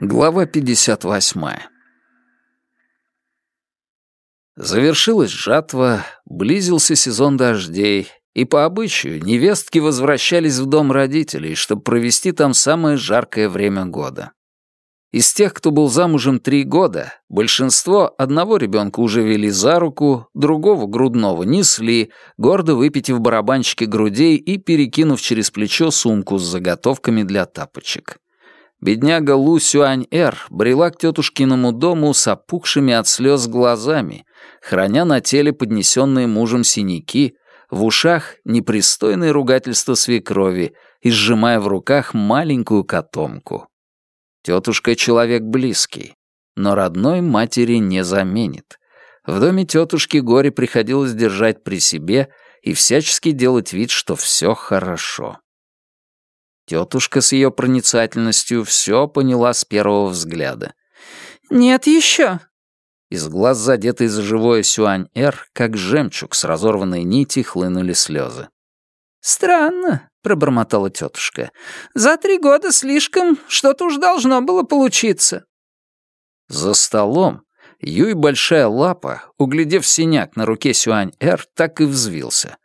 Глава 58. Завершилась жатва, близился сезон дождей, и по обычаю невестки возвращались в дом родителей, чтобы провести там самое жаркое время года. Из тех, кто был замужем три года, большинство одного ребенка уже вели за руку, другого грудного несли, гордо выпитив барабанчики грудей и перекинув через плечо сумку с заготовками для тапочек. Бедняга Лу Сюань-Эр брела к тетушкиному дому с опухшими от слез глазами, храня на теле поднесенные мужем синяки, в ушах непристойное ругательство свекрови и сжимая в руках маленькую котомку. Тетушка — человек близкий, но родной матери не заменит. В доме тетушки горе приходилось держать при себе и всячески делать вид, что все хорошо. Тетушка с ее проницательностью все поняла с первого взгляда. «Нет еще». Из глаз, задетой за живое Сюань-Эр, как жемчуг с разорванной нити, хлынули слезы. «Странно», — пробормотала тетушка. «За три года слишком что-то уж должно было получиться». За столом Юй Большая Лапа, углядев синяк на руке Сюань-Эр, так и взвился.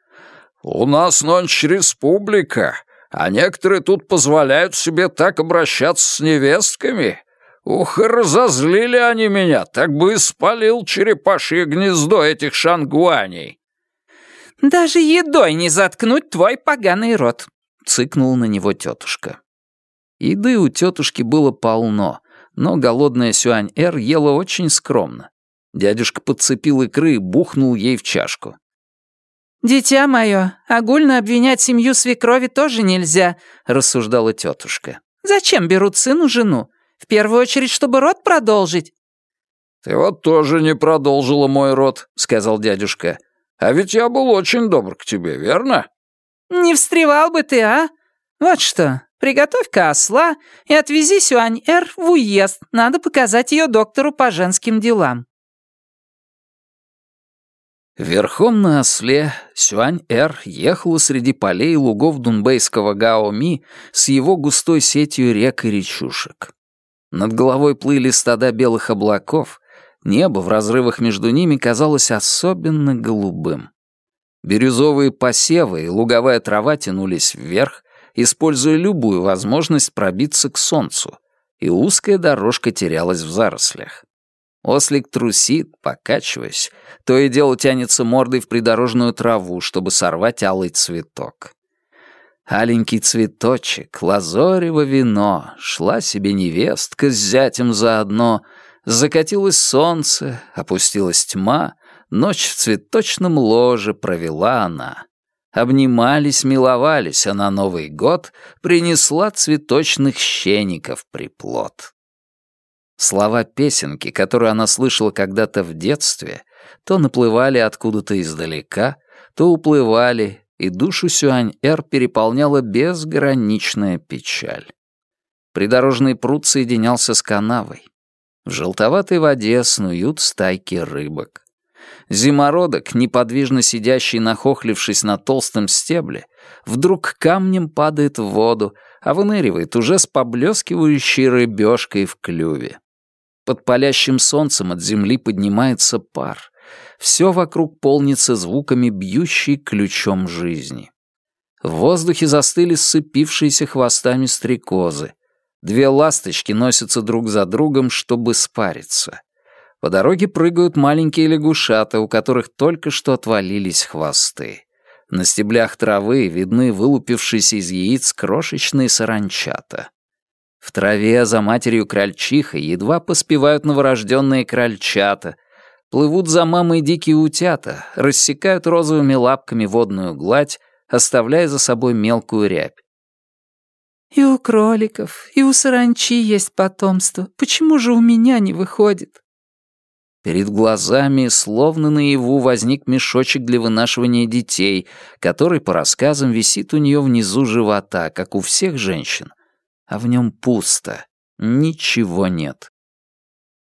«У нас ночь республика, а некоторые тут позволяют себе так обращаться с невестками. Ух, разозлили они меня, так бы и спалил черепашье гнездо этих шангуаней». «Даже едой не заткнуть твой поганый рот», — цыкнула на него тетушка. Еды у тетушки было полно, но голодная Сюань-Эр ела очень скромно. Дядюшка подцепил икры и бухнул ей в чашку. «Дитя мое, огульно обвинять семью свекрови тоже нельзя», — рассуждала тетушка. «Зачем берут сыну жену? В первую очередь, чтобы род продолжить». «Ты вот тоже не продолжила мой род», — сказал дядюшка. А ведь я был очень добр к тебе, верно?» «Не встревал бы ты, а? Вот что, приготовь-ка осла и отвези Сюань-Эр в уезд. Надо показать ее доктору по женским делам». Верхом на осле Сюань-Эр ехала среди полей и лугов дунбейского Гао-Ми с его густой сетью рек и речушек. Над головой плыли стада белых облаков, Небо в разрывах между ними казалось особенно голубым. Бирюзовые посевы и луговая трава тянулись вверх, используя любую возможность пробиться к солнцу, и узкая дорожка терялась в зарослях. Ослик трусит, покачиваясь, то и дело тянется мордой в придорожную траву, чтобы сорвать алый цветок. Аленький цветочек, лазорево вино, шла себе невестка с зятем заодно — Закатилось солнце, опустилась тьма, ночь в цветочном ложе провела она. Обнимались, миловались, а на Новый год принесла цветочных щеников приплод. Слова песенки, которую она слышала когда-то в детстве, то наплывали откуда-то издалека, то уплывали, и душу Сюань-Эр переполняла безграничная печаль. Придорожный пруд соединялся с канавой. В желтоватой воде снуют стайки рыбок. Зимородок, неподвижно сидящий, нахохлившись на толстом стебле, вдруг камнем падает в воду, а выныривает уже с поблескивающей рыбешкой в клюве. Под палящим солнцем от земли поднимается пар. Все вокруг полнится звуками, бьющей ключом жизни. В воздухе застыли сцепившиеся хвостами стрекозы. Две ласточки носятся друг за другом, чтобы спариться. По дороге прыгают маленькие лягушата, у которых только что отвалились хвосты. На стеблях травы видны вылупившиеся из яиц крошечные саранчата. В траве за матерью крольчихой едва поспевают новорожденные крольчата. Плывут за мамой дикие утята, рассекают розовыми лапками водную гладь, оставляя за собой мелкую рябь. И у кроликов, и у саранчи есть потомство. Почему же у меня не выходит?» Перед глазами, словно наяву, возник мешочек для вынашивания детей, который, по рассказам, висит у нее внизу живота, как у всех женщин. А в нем пусто. Ничего нет.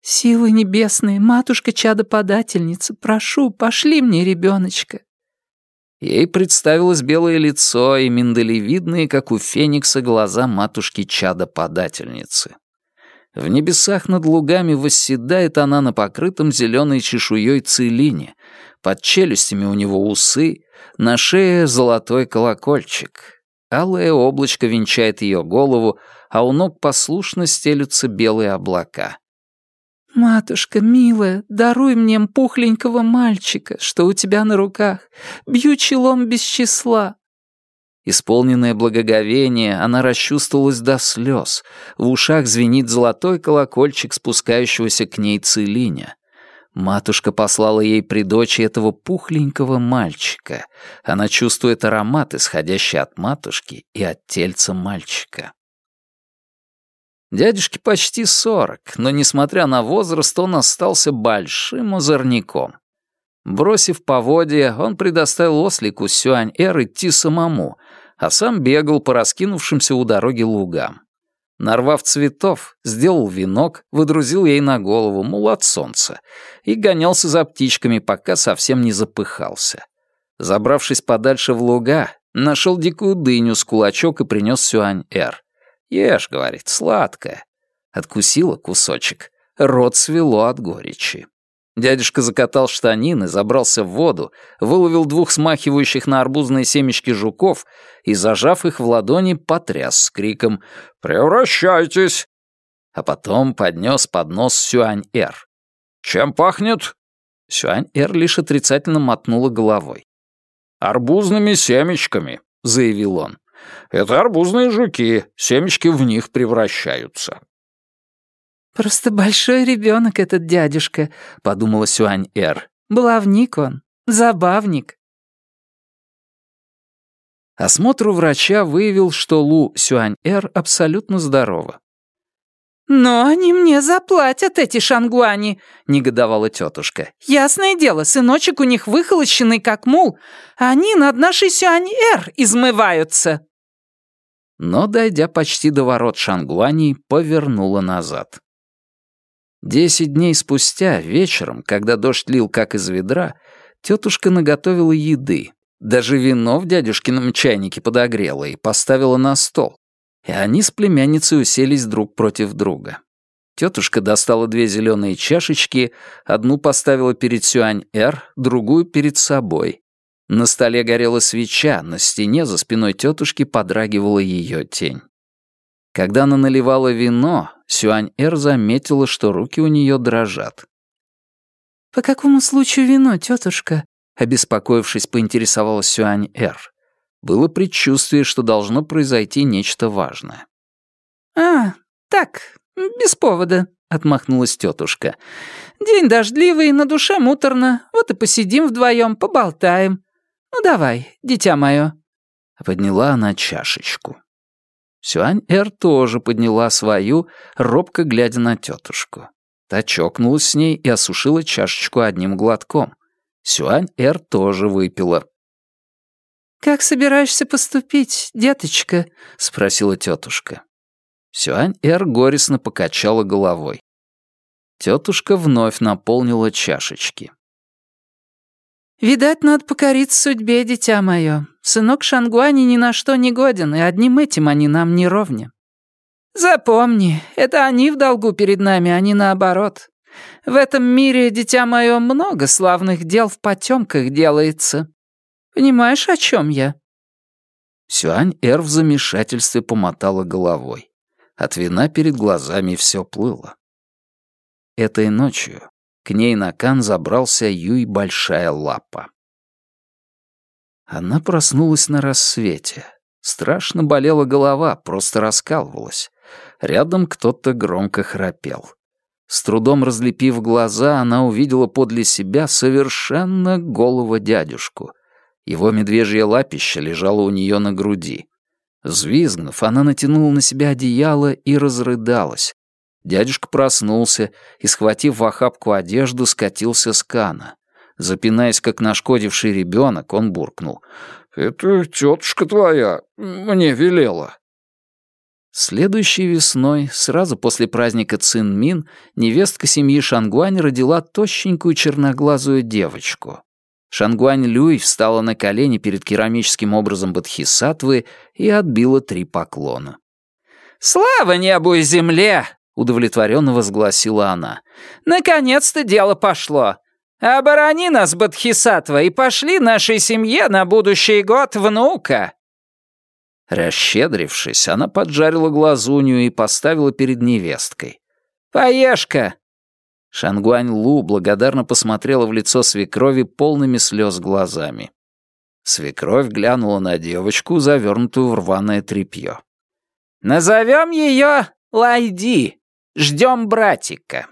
«Силы небесные, матушка-чадоподательница, прошу, пошли мне ребеночка. Ей представилось белое лицо и миндалевидные, как у феникса, глаза матушки-чада-подательницы. В небесах над лугами восседает она на покрытом зеленой чешуей целине, под челюстями у него усы, на шее золотой колокольчик. Алое облачко венчает ее голову, а у ног послушно стелются белые облака. «Матушка, милая, даруй мне пухленького мальчика, что у тебя на руках. Бью челом без числа». Исполненное благоговение, она расчувствовалась до слез. В ушах звенит золотой колокольчик спускающегося к ней целиня. Матушка послала ей при дочи этого пухленького мальчика. Она чувствует аромат, исходящий от матушки и от тельца мальчика. Дядюшке почти сорок, но, несмотря на возраст, он остался большим озорником. Бросив поводья, он предоставил ослику Сюань-Эр идти самому, а сам бегал по раскинувшимся у дороги лугам. Нарвав цветов, сделал венок, выдрузил ей на голову, мол, от солнца, и гонялся за птичками, пока совсем не запыхался. Забравшись подальше в луга, нашел дикую дыню с кулачок и принес Сюань-Эр. «Ешь», — говорит, — «сладкое». Откусила кусочек. Рот свело от горечи. Дядюшка закатал штанины, забрался в воду, выловил двух смахивающих на арбузные семечки жуков и, зажав их в ладони, потряс с криком «Превращайтесь!» А потом поднес поднос Сюань-Эр. «Чем пахнет?» Сюань-Эр лишь отрицательно мотнула головой. «Арбузными семечками», — заявил он. Это арбузные жуки, семечки в них превращаются». «Просто большой ребенок этот дядюшка», — подумала Сюань-Эр. «Баловник он, забавник». Осмотр у врача выявил, что Лу Сюань-Эр абсолютно здорова. «Но они мне заплатят, эти шангуани», — негодовала тетушка. «Ясное дело, сыночек у них выхолощенный, как мул, они над нашей Сюань-Эр измываются» но, дойдя почти до ворот Шангуани, повернула назад. Десять дней спустя, вечером, когда дождь лил как из ведра, тетушка наготовила еды, даже вино в дядюшкином чайнике подогрела и поставила на стол, и они с племянницей уселись друг против друга. Тетушка достала две зеленые чашечки, одну поставила перед Сюань-Эр, другую перед собой, на столе горела свеча, на стене за спиной тетушки подрагивала ее тень. Когда она наливала вино, Сюань-Эр заметила, что руки у нее дрожат. «По какому случаю вино, тетушка?» Обеспокоившись, поинтересовалась Сюань-Эр. Было предчувствие, что должно произойти нечто важное. «А, так, без повода», — отмахнулась тетушка. «День дождливый, на душе муторно. Вот и посидим вдвоем, поболтаем. «Ну давай, дитя мое». Подняла она чашечку. Сюань-Эр тоже подняла свою, робко глядя на тетушку. Та чокнулась с ней и осушила чашечку одним глотком. Сюань-Эр тоже выпила. «Как собираешься поступить, деточка?» — спросила тетушка. Сюань-Эр горестно покачала головой. Тетушка вновь наполнила чашечки. «Видать, надо покориться судьбе, дитя мое. Сынок Шангуани ни на что не годен, и одним этим они нам не ровня. Запомни, это они в долгу перед нами, а не наоборот. В этом мире, дитя мое, много славных дел в потемках делается. Понимаешь, о чем я?» Сюань-Эр в замешательстве помотала головой. От вина перед глазами все плыло. Этой ночью к ней на кан забрался Юй Большая Лапа. Она проснулась на рассвете. Страшно болела голова, просто раскалывалась. Рядом кто-то громко храпел. С трудом разлепив глаза, она увидела подле себя совершенно голого дядюшку. Его медвежье лапище лежало у нее на груди. Взвизгнув, она натянула на себя одеяло и разрыдалась. Дядюшка проснулся и, схватив в охапку одежду, скатился с кана. Запинаясь, как нашкодивший ребенок, он буркнул. «Это тетушка твоя мне велела». Следующей весной, сразу после праздника Цинмин, невестка семьи Шангуань родила тощенькую черноглазую девочку. Шангуань Люй встала на колени перед керамическим образом Бодхисаттвы и отбила три поклона. «Слава небу и земле!» — удовлетворенно возгласила она. «Наконец-то дело пошло. Оборони нас, Бодхисаттва, и пошли нашей семье на будущий год внука!» Расщедрившись, она поджарила глазунью и поставила перед невесткой. «Поешь-ка!» Шангуань Лу благодарно посмотрела в лицо свекрови полными слез глазами. Свекровь глянула на девочку, завернутую в рваное тряпье. «Назовем ее Лайди. Ждем братика».